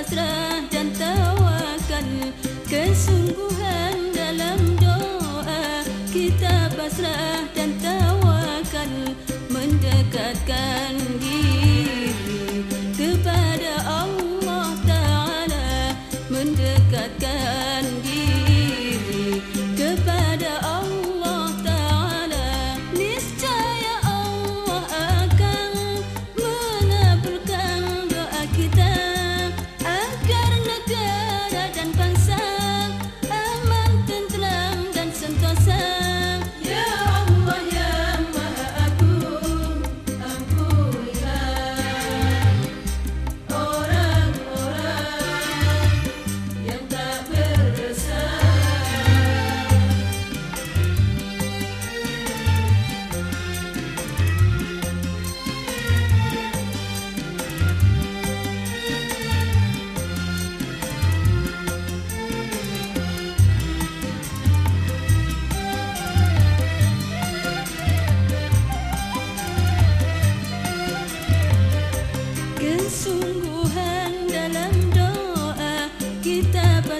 pasrah dan tawakal kesungguhan.